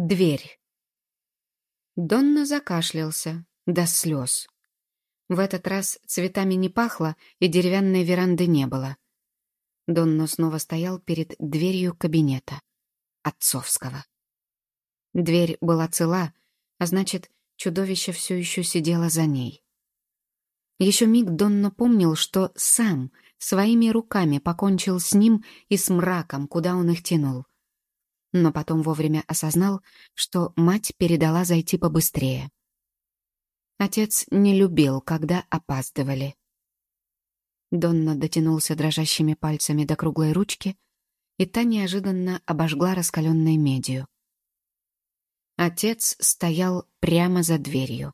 Дверь. Донна закашлялся, до слез. В этот раз цветами не пахло, и деревянной веранды не было. Донна снова стоял перед дверью кабинета. Отцовского. Дверь была цела, а значит, чудовище все еще сидело за ней. Еще миг Донна помнил, что сам своими руками покончил с ним и с мраком, куда он их тянул но потом вовремя осознал, что мать передала зайти побыстрее. Отец не любил, когда опаздывали. Донна дотянулся дрожащими пальцами до круглой ручки, и та неожиданно обожгла раскаленной медью. Отец стоял прямо за дверью.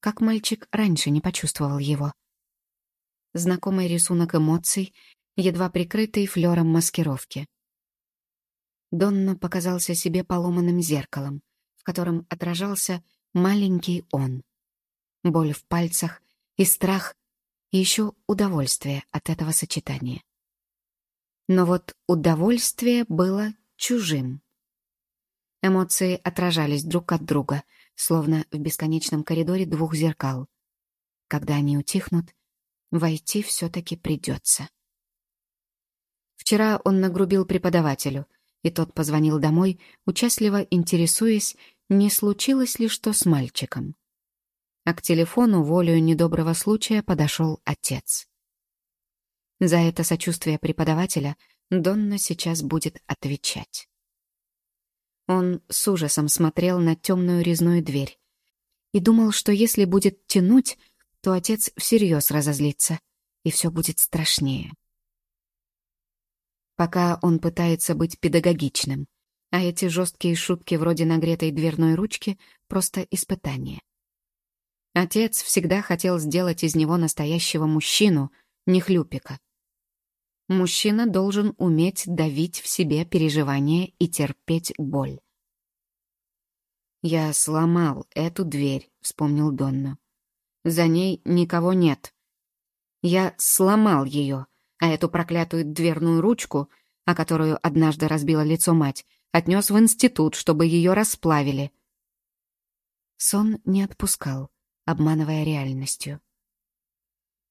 Как мальчик раньше не почувствовал его. Знакомый рисунок эмоций, едва прикрытый флером маскировки. Донна показался себе поломанным зеркалом, в котором отражался маленький он. Боль в пальцах и страх, и еще удовольствие от этого сочетания. Но вот удовольствие было чужим. Эмоции отражались друг от друга, словно в бесконечном коридоре двух зеркал. Когда они утихнут, войти все-таки придется. Вчера он нагрубил преподавателю — и тот позвонил домой, участливо интересуясь, не случилось ли что с мальчиком. А к телефону волею недоброго случая подошел отец. За это сочувствие преподавателя Донна сейчас будет отвечать. Он с ужасом смотрел на темную резную дверь и думал, что если будет тянуть, то отец всерьез разозлится, и все будет страшнее пока он пытается быть педагогичным, а эти жесткие шутки вроде нагретой дверной ручки — просто испытание. Отец всегда хотел сделать из него настоящего мужчину, не хлюпика. Мужчина должен уметь давить в себе переживания и терпеть боль. «Я сломал эту дверь», — вспомнил Донна. «За ней никого нет. Я сломал ее, а эту проклятую дверную ручку, о которую однажды разбила лицо мать, отнес в институт, чтобы ее расплавили. Сон не отпускал, обманывая реальностью.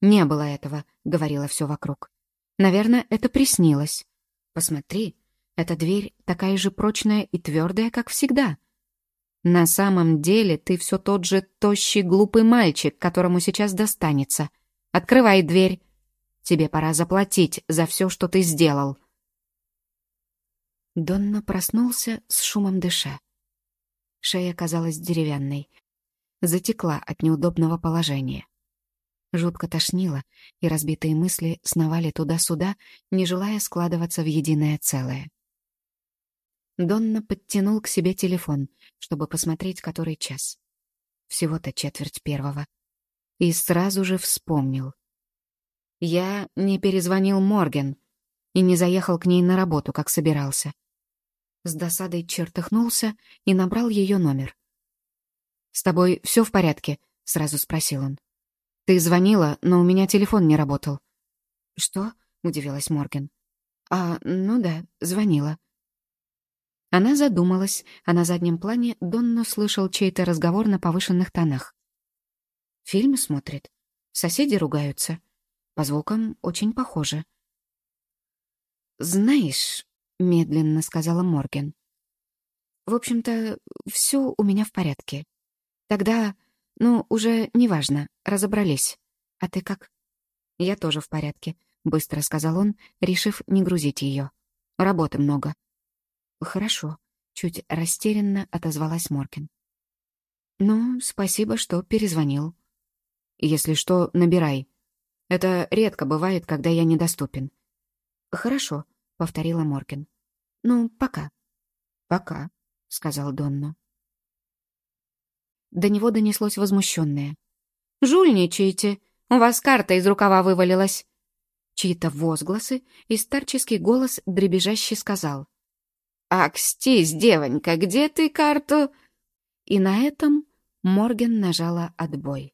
«Не было этого», — говорила все вокруг. «Наверное, это приснилось. Посмотри, эта дверь такая же прочная и твердая, как всегда. На самом деле ты все тот же тощий глупый мальчик, которому сейчас достанется. Открывай дверь. Тебе пора заплатить за все, что ты сделал». Донна проснулся с шумом дыша. Шея казалась деревянной. Затекла от неудобного положения. Жутко тошнило, и разбитые мысли сновали туда-сюда, не желая складываться в единое целое. Донна подтянул к себе телефон, чтобы посмотреть, который час. Всего-то четверть первого. И сразу же вспомнил. Я не перезвонил Морген и не заехал к ней на работу, как собирался. С досадой чертыхнулся и набрал ее номер. «С тобой все в порядке?» — сразу спросил он. «Ты звонила, но у меня телефон не работал». «Что?» — удивилась Морген. «А, ну да, звонила». Она задумалась, а на заднем плане Донно слышал чей-то разговор на повышенных тонах. «Фильм смотрит. Соседи ругаются. По звукам очень похоже. «Знаешь», — медленно сказала Морген, «в общем-то, все у меня в порядке. Тогда, ну, уже неважно, разобрались. А ты как?» «Я тоже в порядке», — быстро сказал он, решив не грузить ее. «Работы много». «Хорошо», — чуть растерянно отозвалась Морген. «Ну, спасибо, что перезвонил. Если что, набирай», это редко бывает, когда я недоступен. «Хорошо», — повторила Морген. «Ну, пока». «Пока», — сказал Донно. До него донеслось возмущенное. «Жульничаете! У вас карта из рукава вывалилась!» Чьи-то возгласы и старческий голос дребезжаще сказал. «Акстись, девонька, где ты карту?» И на этом Морген нажала отбой.